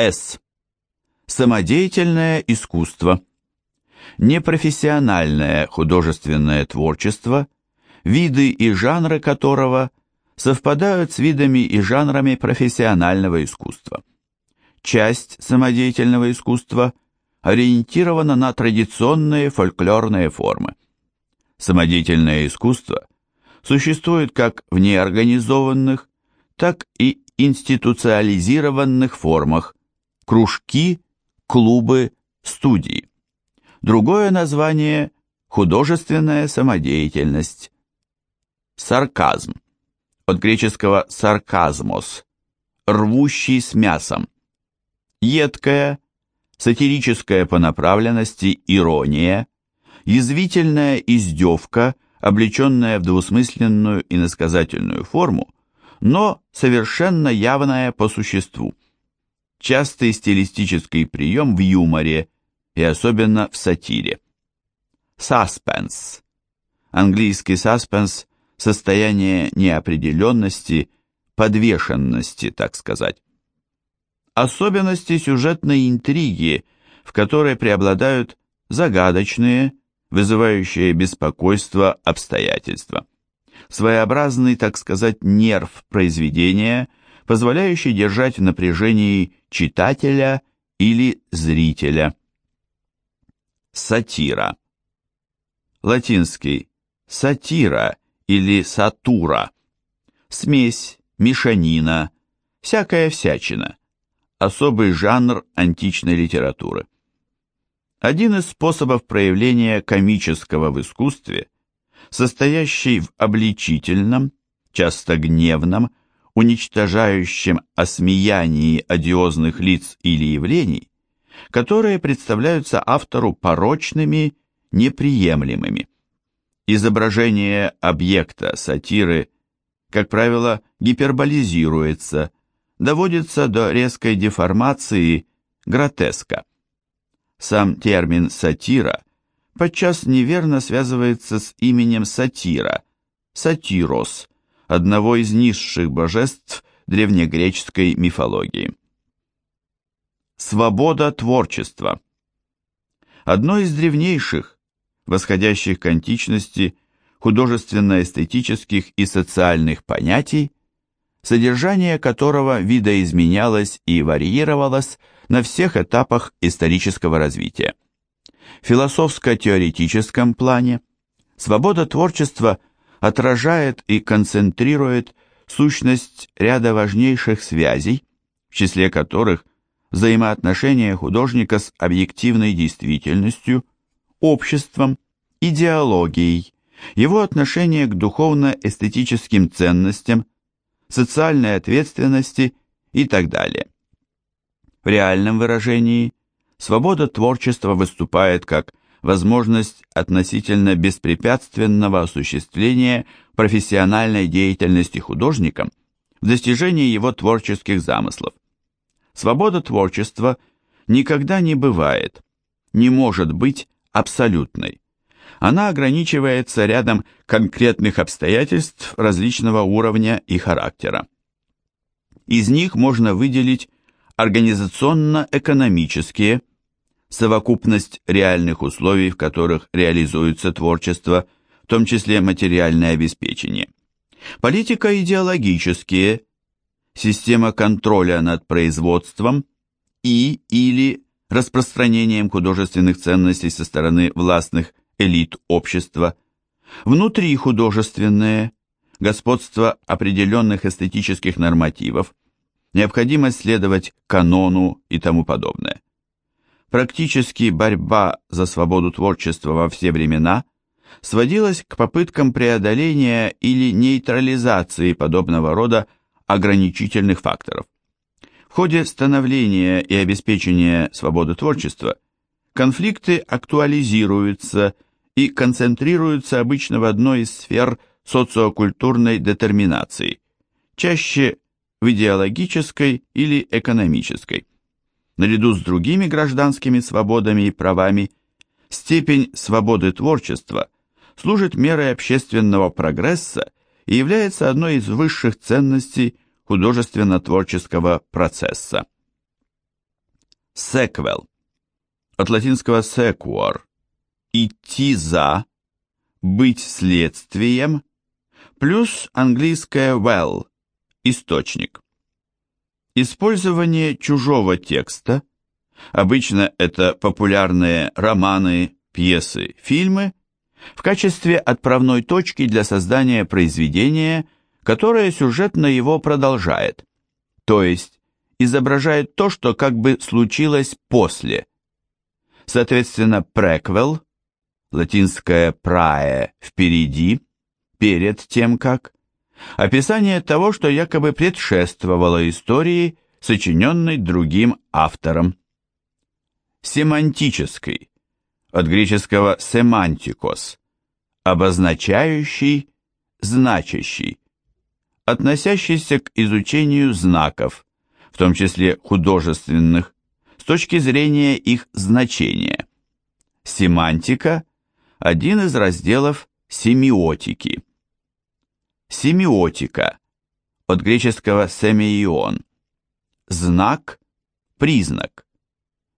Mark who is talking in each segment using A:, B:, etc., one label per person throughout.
A: С. Самодеятельное искусство. Непрофессиональное художественное творчество, виды и жанры которого совпадают с видами и жанрами профессионального искусства. Часть самодеятельного искусства ориентирована на традиционные фольклорные формы. Самодеятельное искусство существует как в неорганизованных, так и институциализированных формах, кружки, клубы, студии. Другое название – художественная самодеятельность. Сарказм. От греческого «сарказмос» – рвущий с мясом. Едкая, сатирическая по направленности ирония, язвительная издевка, облеченная в двусмысленную и насказательную форму, но совершенно явная по существу частый стилистический прием в юморе и особенно в сатире. Саспенс. Английский саспенс – состояние неопределенности, подвешенности, так сказать. Особенности сюжетной интриги, в которой преобладают загадочные, вызывающие беспокойство обстоятельства. Своеобразный, так сказать, нерв произведения – позволяющий держать в напряжении читателя или зрителя. Сатира. Латинский сатира или сатура. Смесь, мешанина, всякая всячина. Особый жанр античной литературы. Один из способов проявления комического в искусстве, состоящий в обличительном, часто гневном, уничтожающем осмеянии одиозных лиц или явлений, которые представляются автору порочными, неприемлемыми. Изображение объекта сатиры, как правило, гиперболизируется, доводится до резкой деформации, гротеска. Сам термин «сатира» подчас неверно связывается с именем сатира, сатирос, одного из низших божеств древнегреческой мифологии. Свобода творчества. Одно из древнейших, восходящих к античности, художественно-эстетических и социальных понятий, содержание которого видоизменялось и варьировалось на всех этапах исторического развития. В философско-теоретическом плане свобода творчества – отражает и концентрирует сущность ряда важнейших связей, в числе которых взаимоотношения художника с объективной действительностью, обществом, идеологией, его отношение к духовно-эстетическим ценностям, социальной ответственности и так далее. В реальном выражении свобода творчества выступает как возможность относительно беспрепятственного осуществления профессиональной деятельности художником в достижении его творческих замыслов. Свобода творчества никогда не бывает, не может быть абсолютной. Она ограничивается рядом конкретных обстоятельств различного уровня и характера. Из них можно выделить организационно-экономические, совокупность реальных условий, в которых реализуется творчество, в том числе материальное обеспечение. Политика идеологические, система контроля над производством и или распространением художественных ценностей со стороны властных элит общества, внутри художественные, господство определенных эстетических нормативов, необходимость следовать канону и тому подобное. Практически борьба за свободу творчества во все времена сводилась к попыткам преодоления или нейтрализации подобного рода ограничительных факторов. В ходе становления и обеспечения свободы творчества конфликты актуализируются и концентрируются обычно в одной из сфер социокультурной детерминации, чаще в идеологической или экономической наряду с другими гражданскими свободами и правами, степень свободы творчества служит мерой общественного прогресса и является одной из высших ценностей художественно-творческого процесса. Sequel. От латинского sequor – идти за, быть следствием, плюс английское well – источник. Использование чужого текста, обычно это популярные романы, пьесы, фильмы, в качестве отправной точки для создания произведения, которое сюжетно его продолжает, то есть изображает то, что как бы случилось после. Соответственно, преквел, латинское prae впереди, перед тем как, описание того, что якобы предшествовало истории, сочиненной другим автором. Семантический, от греческого семантикос, обозначающий, значащий, относящийся к изучению знаков, в том числе художественных, с точки зрения их значения. Семантика – один из разделов семиотики. Семиотика от греческого семиион – знак, признак.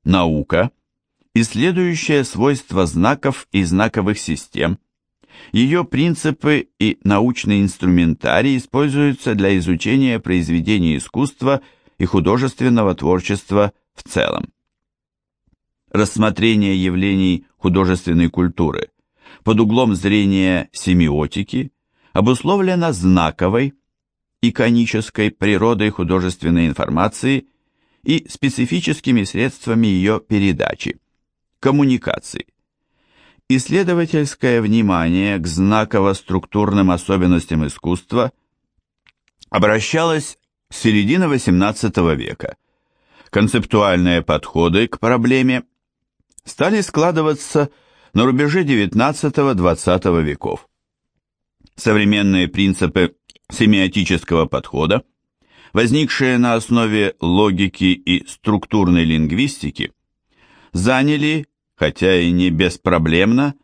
A: Наука – исследующая свойства знаков и знаковых систем. Ее принципы и научный инструментарий используются для изучения произведений искусства и художественного творчества в целом. Рассмотрение явлений художественной культуры под углом зрения семиотики обусловлено знаковой, иконической природой художественной информации и специфическими средствами ее передачи, коммуникации. Исследовательское внимание к знаково-структурным особенностям искусства обращалось с середины XVIII века. Концептуальные подходы к проблеме стали складываться на рубеже XIX-XX веков. Современные принципы семиотического подхода, возникшие на основе логики и структурной лингвистики, заняли, хотя и не беспроблемно,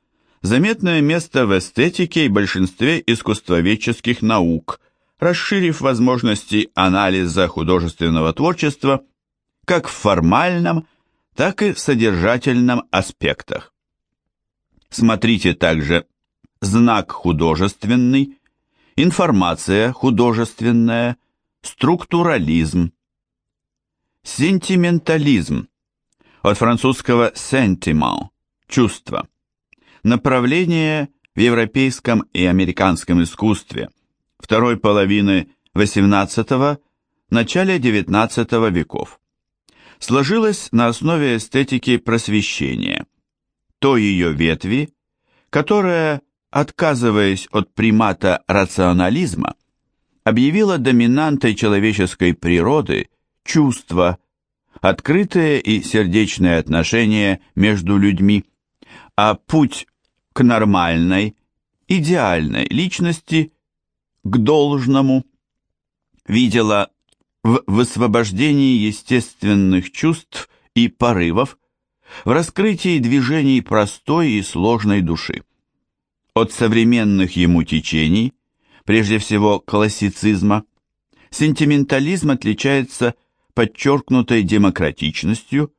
A: заметное место в эстетике и большинстве искусствоведческих наук – расширив возможности анализа художественного творчества как в формальном, так и в содержательном аспектах. Смотрите также знак художественный, информация художественная, структурализм, сентиментализм, от французского sentiment – чувство, направление в европейском и американском искусстве – второй половины XVIII – начале XIX веков. Сложилась на основе эстетики просвещения, то ее ветви, которая, отказываясь от примата рационализма, объявила доминантой человеческой природы чувства, открытые и сердечные отношения между людьми, а путь к нормальной, идеальной личности к должному, видела в высвобождении естественных чувств и порывов, в раскрытии движений простой и сложной души. От современных ему течений, прежде всего классицизма, сентиментализм отличается подчеркнутой демократичностью,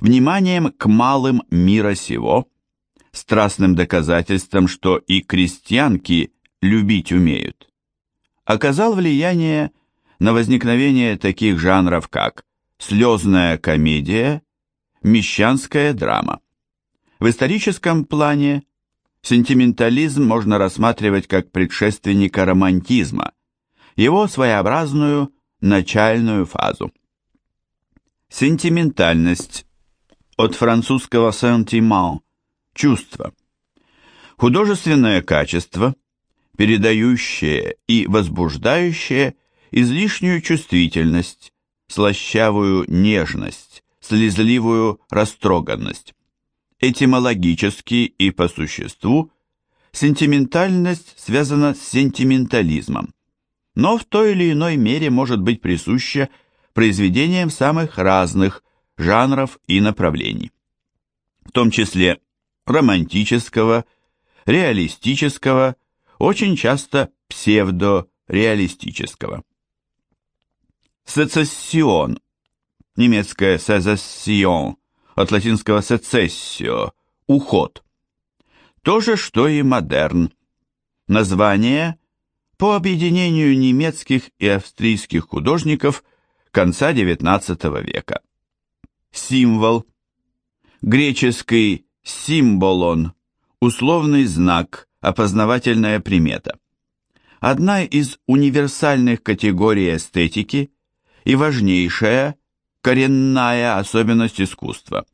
A: вниманием к малым мира сего, страстным доказательством, что и крестьянки любить умеют оказал влияние на возникновение таких жанров, как слезная комедия, мещанская драма. В историческом плане сентиментализм можно рассматривать как предшественника романтизма, его своеобразную начальную фазу. Сентиментальность от французского sentiment – чувство. Художественное качество – передающее и возбуждающее излишнюю чувствительность, слащавую нежность, слезливую растроганность. Этимологически и по существу сентиментальность связана с сентиментализмом, но в той или иной мере может быть присуща произведениям самых разных жанров и направлений, в том числе романтического, реалистического, очень часто псевдореалистического. Сецессион немецкое «secession», от латинского «secessio», «уход». То же, что и модерн. Название по объединению немецких и австрийских художников конца XIX века. Символ. Греческий «символон» – условный знак, опознавательная примета. Одна из универсальных категорий эстетики и важнейшая, коренная особенность искусства.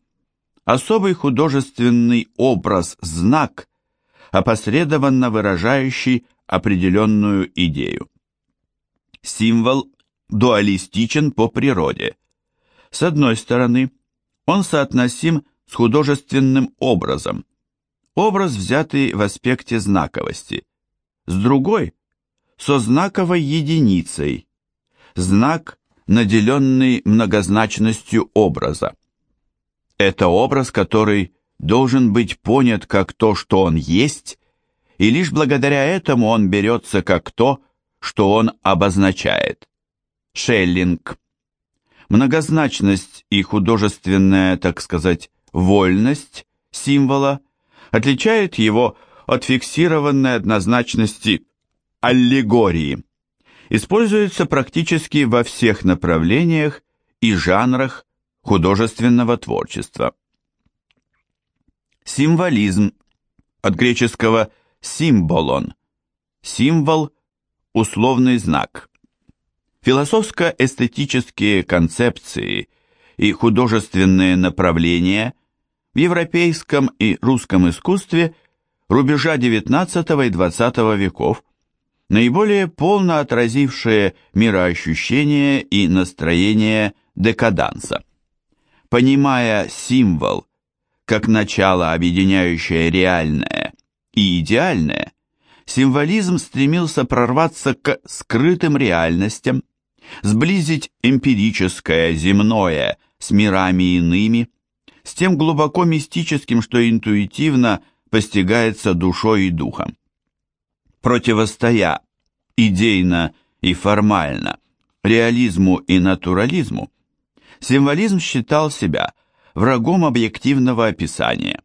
A: Особый художественный образ-знак, опосредованно выражающий определенную идею. Символ дуалистичен по природе. С одной стороны, он соотносим с художественным образом, образ, взятый в аспекте знаковости. С другой – со знаковой единицей, знак, наделенный многозначностью образа. Это образ, который должен быть понят как то, что он есть, и лишь благодаря этому он берется как то, что он обозначает. Шеллинг. Многозначность и художественная, так сказать, вольность символа отличает его от фиксированной однозначности аллегории. Используется практически во всех направлениях и жанрах художественного творчества. Символизм от греческого «символон» – символ, условный знак. Философско-эстетические концепции и художественные направления в европейском и русском искусстве рубежа XIX и XX веков, наиболее полно отразившие мироощущение и настроение декаданса. Понимая символ как начало, объединяющее реальное и идеальное, символизм стремился прорваться к скрытым реальностям, сблизить эмпирическое, земное с мирами иными, с тем глубоко мистическим, что интуитивно постигается душой и духом. Противостоя идейно и формально реализму и натурализму, символизм считал себя врагом объективного описания,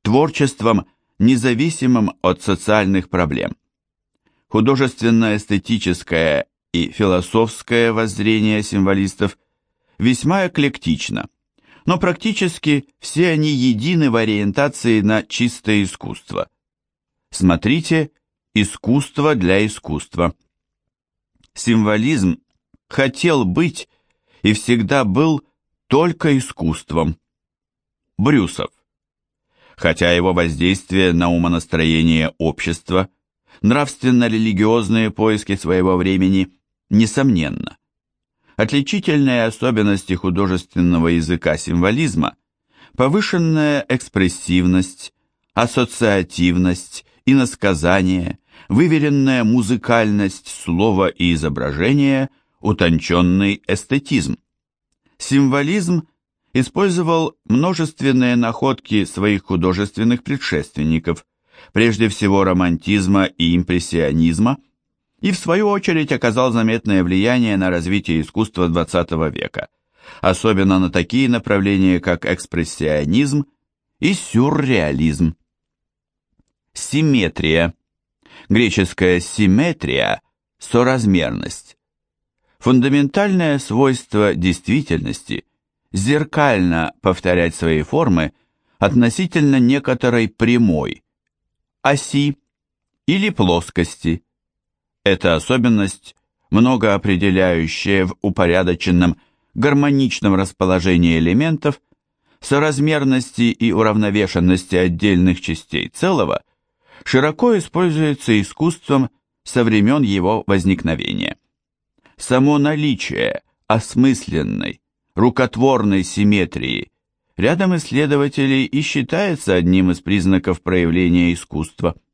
A: творчеством, независимым от социальных проблем. Художественно-эстетическое и философское воззрение символистов весьма эклектично, но практически все они едины в ориентации на чистое искусство. Смотрите «Искусство для искусства». Символизм хотел быть и всегда был только искусством. Брюсов. Хотя его воздействие на умонастроение общества, нравственно-религиозные поиски своего времени – несомненно. Отличительные особенности художественного языка символизма – повышенная экспрессивность, ассоциативность, иносказание, выверенная музыкальность слова и изображения, утонченный эстетизм. Символизм использовал множественные находки своих художественных предшественников, прежде всего романтизма и импрессионизма – и в свою очередь оказал заметное влияние на развитие искусства XX века, особенно на такие направления, как экспрессионизм и сюрреализм. Симметрия. Греческая симметрия – соразмерность. Фундаментальное свойство действительности – зеркально повторять свои формы относительно некоторой прямой, оси или плоскости – эта особенность, многоопределяющая в упорядоченном, гармоничном расположении элементов, соразмерности и уравновешенности отдельных частей целого, широко используется искусством со времен его возникновения. Само наличие осмысленной, рукотворной симметрии рядом исследователей и считается одним из признаков проявления искусства –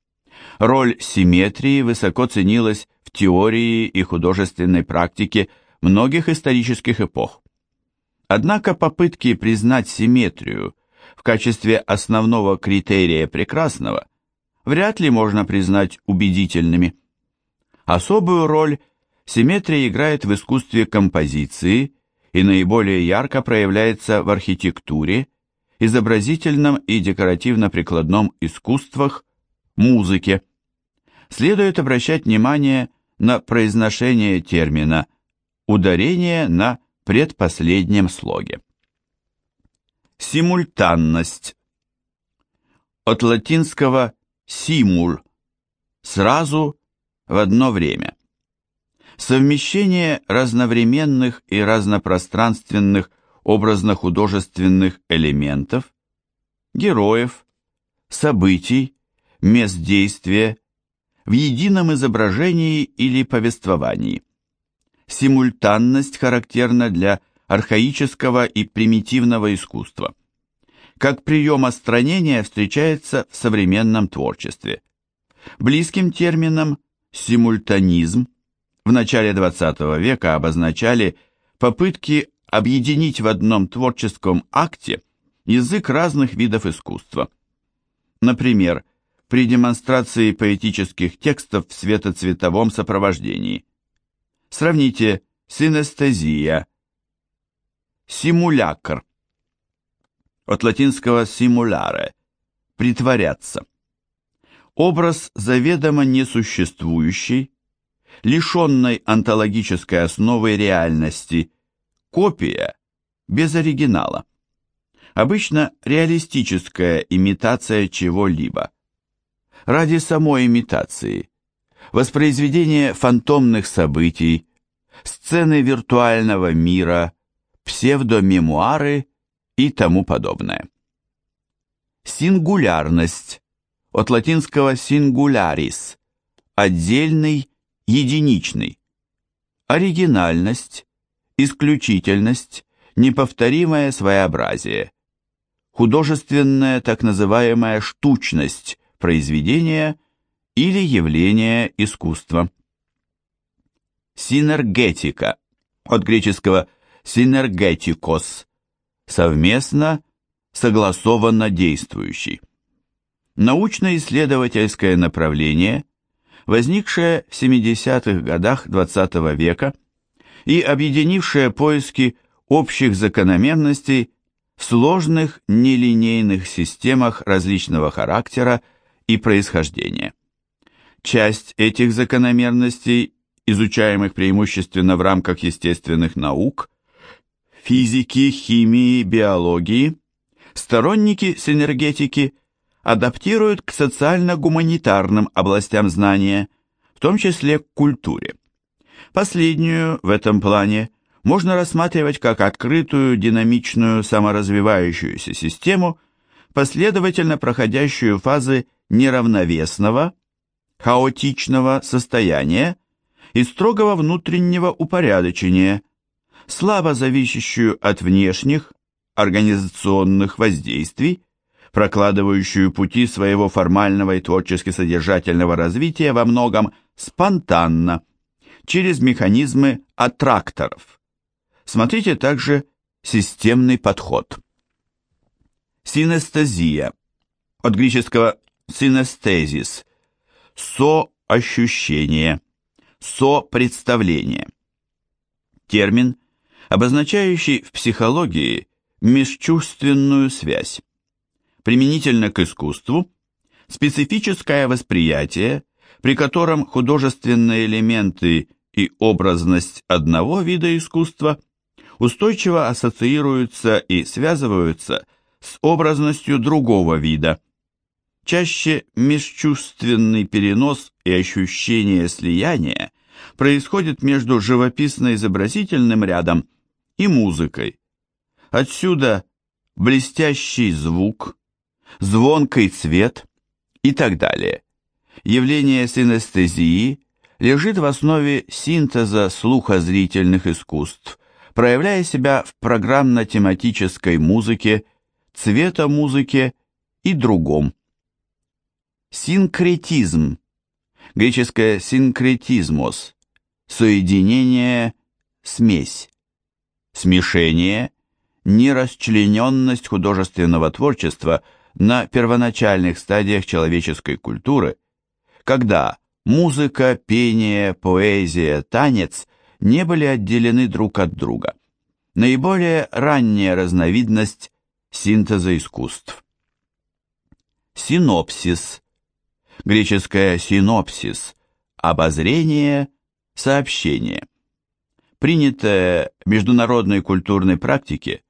A: Роль симметрии высоко ценилась в теории и художественной практике многих исторических эпох. Однако попытки признать симметрию в качестве основного критерия прекрасного вряд ли можно признать убедительными. Особую роль симметрия играет в искусстве композиции и наиболее ярко проявляется в архитектуре, изобразительном и декоративно-прикладном искусствах, музыке. Следует обращать внимание на произношение термина, ударение на предпоследнем слоге. Симультанность. От латинского «симуль» – сразу, в одно время. Совмещение разновременных и разнопространственных образно-художественных элементов, героев, событий, мест действия в едином изображении или повествовании. Симультанность характерна для архаического и примитивного искусства. Как прием остранения встречается в современном творчестве. Близким термином «симультанизм» в начале XX века обозначали попытки объединить в одном творческом акте язык разных видов искусства. Например, при демонстрации поэтических текстов в светоцветовом сопровождении. Сравните синестезия, симулякр. От латинского simulare – притворяться. Образ заведомо несуществующий, лишенной онтологической основы реальности, копия без оригинала. Обычно реалистическая имитация чего-либо. Ради самой имитации, воспроизведение фантомных событий, сцены виртуального мира, псевдомемуары и тому подобное. Сингулярность от латинского singularis – отдельный, единичный. Оригинальность, исключительность, неповторимое своеобразие. Художественная так называемая штучность произведения или явления искусства. Синергетика от греческого συνεργητικός – совместно, согласованно действующий. Научно-исследовательское направление, возникшее в 70-х годах XX -го века и объединившее поиски общих закономерностей в сложных нелинейных системах различного характера и происхождения. Часть этих закономерностей, изучаемых преимущественно в рамках естественных наук, физики, химии, биологии, сторонники синергетики адаптируют к социально-гуманитарным областям знания, в том числе к культуре. Последнюю в этом плане можно рассматривать как открытую, динамичную, саморазвивающуюся систему, последовательно проходящую фазы неравновесного, хаотичного состояния и строгого внутреннего упорядочения – слабо зависящую от внешних организационных воздействий, прокладывающую пути своего формального и творчески содержательного развития во многом спонтанно, через механизмы аттракторов. Смотрите также системный подход. Синестезия. От греческого синестезис. Со-ощущение. Со-представление. Термин – обозначающий в психологии межчувственную связь. Применительно к искусству специфическое восприятие, при котором художественные элементы и образность одного вида искусства устойчиво ассоциируются и связываются с образностью другого вида. Чаще межчувственный перенос и ощущение слияния происходит между живописно-изобразительным рядом и музыкой. Отсюда блестящий звук, звонкий цвет и так далее. Явление синестезии лежит в основе синтеза слухозрительных искусств, проявляя себя в программно-тематической музыке, цветомузыке и другом. Синкретизм, греческое синкретизмос, соединение, смесь смешение, нерасчлененность художественного творчества на первоначальных стадиях человеческой культуры, когда музыка, пение, поэзия, танец не были отделены друг от друга. наиболее ранняя разновидность синтеза искусств. Синопсис, греческое синопсис, обозрение, сообщение. Принятое в международной культурной практике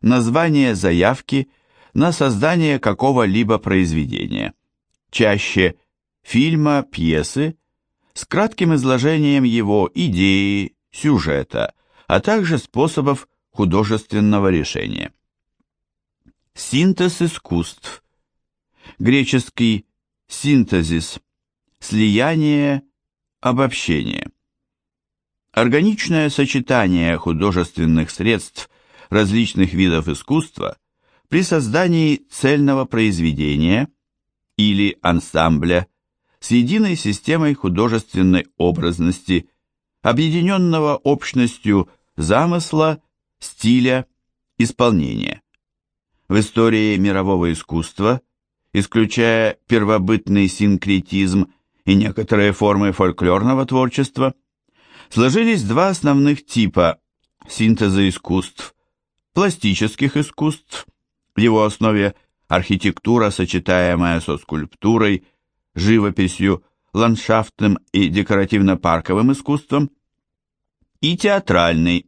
A: название заявки на создание какого-либо произведения, чаще фильма, пьесы, с кратким изложением его идеи, сюжета, а также способов художественного решения. Синтез искусств. Греческий синтезис, слияние, обобщение. Органичное сочетание художественных средств различных видов искусства при создании цельного произведения или ансамбля с единой системой художественной образности, объединенного общностью замысла, стиля, исполнения. В истории мирового искусства, исключая первобытный синкретизм и некоторые формы фольклорного творчества, сложились два основных типа синтеза искусств – пластических искусств, в его основе архитектура, сочетаемая со скульптурой, живописью, ландшафтным и декоративно-парковым искусством, и театральный,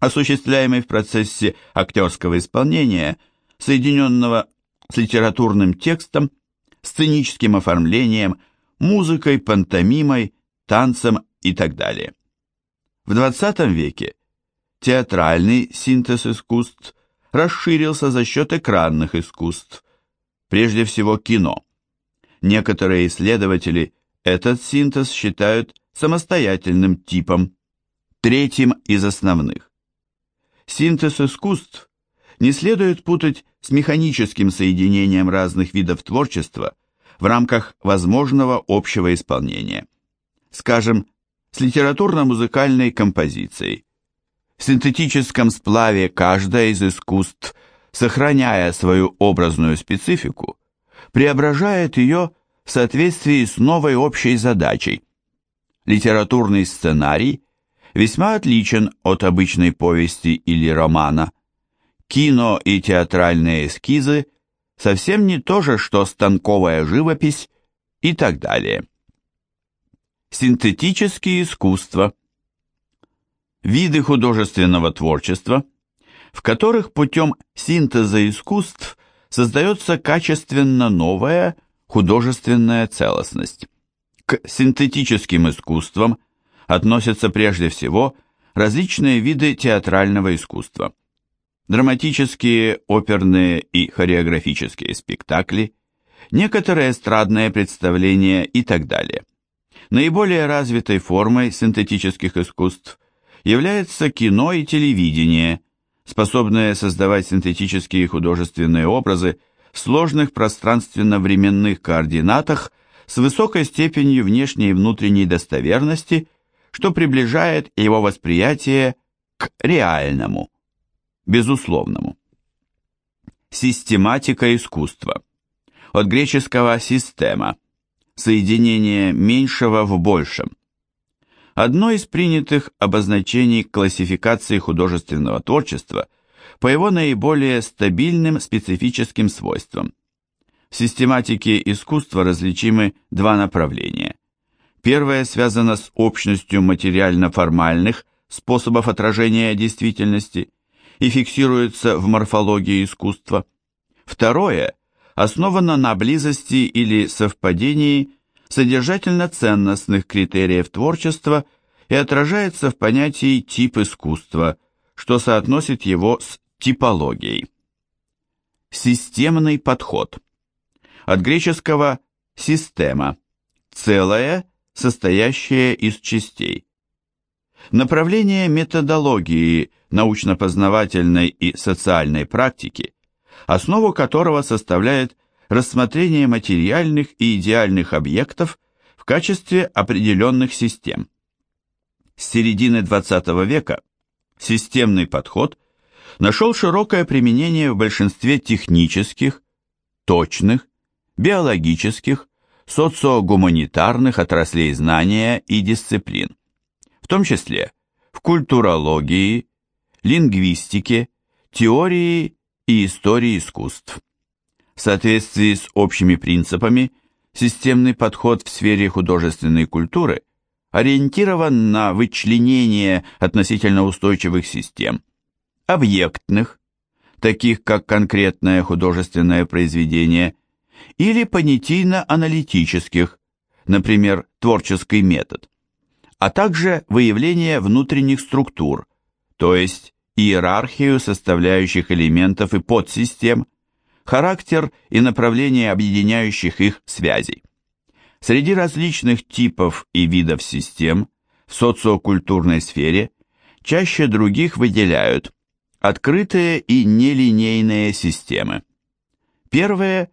A: осуществляемый в процессе актерского исполнения, соединенного с литературным текстом, сценическим оформлением, музыкой, пантомимой, танцем и так далее. В XX веке театральный синтез искусств расширился за счет экранных искусств, прежде всего кино. Некоторые исследователи этот синтез считают самостоятельным типом, третьим из основных. Синтез искусств не следует путать с механическим соединением разных видов творчества в рамках возможного общего исполнения. Скажем, с литературно-музыкальной композицией. В синтетическом сплаве каждое из искусств, сохраняя свою образную специфику, преображает ее в соответствии с новой общей задачей. Литературный сценарий весьма отличен от обычной повести или романа. Кино и театральные эскизы совсем не то же, что станковая живопись и так далее. Синтетические искусства. Виды художественного творчества, в которых путем синтеза искусств создается качественно новая художественная целостность. К синтетическим искусствам относятся прежде всего различные виды театрального искусства. Драматические, оперные и хореографические спектакли, некоторые эстрадные представления и так далее. Наиболее развитой формой синтетических искусств является кино и телевидение, способные создавать синтетические художественные образы в сложных пространственно-временных координатах с высокой степенью внешней и внутренней достоверности что приближает его восприятие к реальному, безусловному. Систематика искусства. От греческого «система» – соединение меньшего в большем. Одно из принятых обозначений классификации художественного творчества по его наиболее стабильным специфическим свойствам. В систематике искусства различимы два направления Первое связано с общностью материально-формальных способов отражения действительности и фиксируется в морфологии искусства. Второе основано на близости или совпадении содержательно-ценностных критериев творчества и отражается в понятии тип искусства, что соотносит его с типологией. Системный подход. От греческого «система» – целое – состоящее из частей. Направление методологии научно-познавательной и социальной практики, основу которого составляет рассмотрение материальных и идеальных объектов в качестве определенных систем. С середины XX века системный подход нашел широкое применение в большинстве технических, точных, биологических, социогуманитарных отраслей знания и дисциплин, в том числе в культурологии, лингвистике, теории и истории искусств. В соответствии с общими принципами, системный подход в сфере художественной культуры ориентирован на вычленение относительно устойчивых систем, объектных, таких как конкретное художественное произведение, или понятийно-аналитических, например, творческий метод, а также выявление внутренних структур, то есть иерархию составляющих элементов и подсистем, характер и направление объединяющих их связей. Среди различных типов и видов систем в социокультурной сфере чаще других выделяют открытые и нелинейные системы. Первые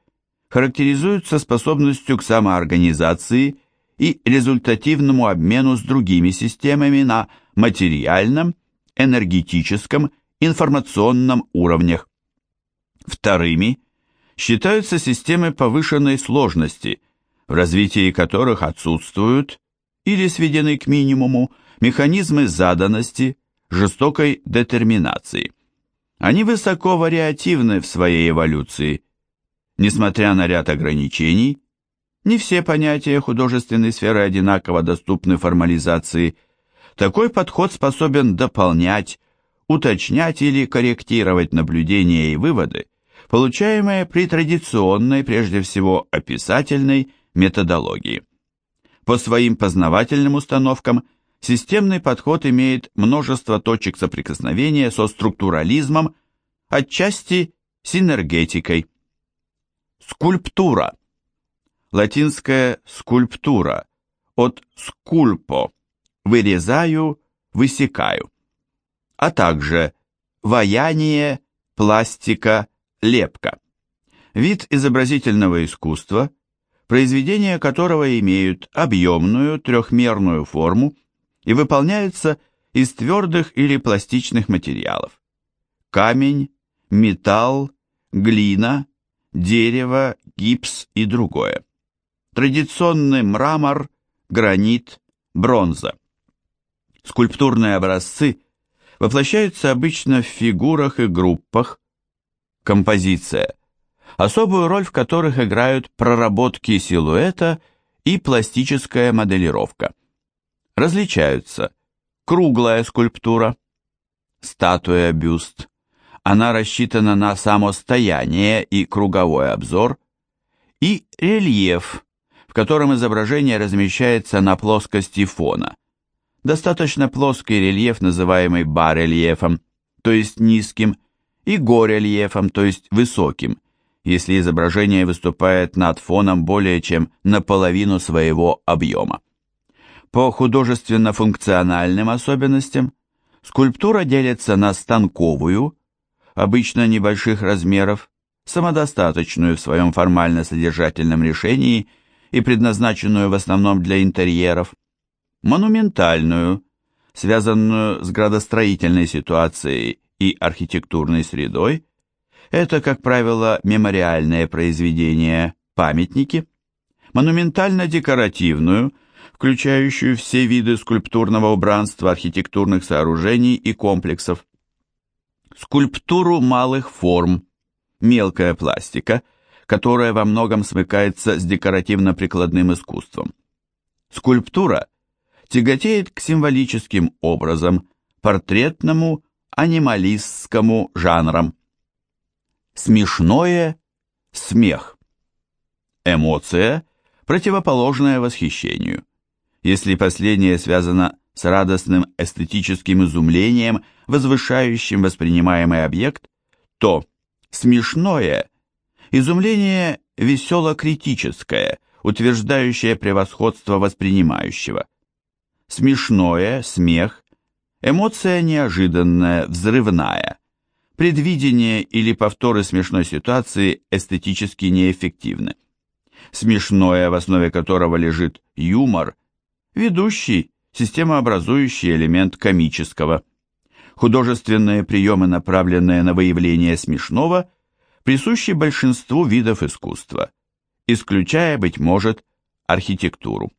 A: характеризуются способностью к самоорганизации и результативному обмену с другими системами на материальном, энергетическом, информационном уровнях. Вторыми считаются системы повышенной сложности, в развитии которых отсутствуют или сведены к минимуму механизмы заданности, жестокой детерминации. Они высоко вариативны в своей эволюции. Несмотря на ряд ограничений, не все понятия художественной сферы одинаково доступны формализации. Такой подход способен дополнять, уточнять или корректировать наблюдения и выводы, получаемые при традиционной, прежде всего описательной, методологии. По своим познавательным установкам системный подход имеет множество точек соприкосновения со структурализмом, отчасти синергетикой. Скульптура. Латинская скульптура от скульпо – вырезаю, высекаю а также ваяние, пластика, лепка. Вид изобразительного искусства, произведения которого имеют объемную трехмерную форму и выполняются из твердых или пластичных материалов. Камень, металл, глина, дерево, гипс и другое. Традиционный мрамор, гранит, бронза. Скульптурные образцы – воплощаются обычно в фигурах и группах, композиция, особую роль в которых играют проработки силуэта и пластическая моделировка. Различаются. Круглая скульптура, статуя-бюст, она рассчитана на самостояние и круговой обзор, и рельеф, в котором изображение размещается на плоскости фона, достаточно плоский рельеф, называемый барельефом, то есть низким, и горельефом, то есть высоким, если изображение выступает над фоном более чем наполовину своего объема. По художественно-функциональным особенностям скульптура делится на станковую, обычно небольших размеров, самодостаточную в своем формально-содержательном решении и предназначенную в основном для интерьеров, монументальную, связанную с градостроительной ситуацией и архитектурной средой, это, как правило, мемориальные произведения, памятники, монументально-декоративную, включающую все виды скульптурного убранства, архитектурных сооружений и комплексов, скульптуру малых форм, мелкая пластика, которая во многом смыкается с декоративно-прикладным искусством. Скульптура тяготеет к символическим образам, портретному, анималистскому жанрам. Смешное – смех. Эмоция – противоположная восхищению. Если последнее связано с радостным эстетическим изумлением, возвышающим воспринимаемый объект, то смешное – изумление весело-критическое, утверждающее превосходство воспринимающего – смешное, смех, эмоция неожиданная, взрывная, предвидение или повторы смешной ситуации эстетически неэффективны. Смешное, в основе которого лежит юмор, ведущий, системообразующий элемент комического. Художественные приемы, направленные на выявление смешного, присущи большинству видов искусства, исключая, быть может, архитектуру.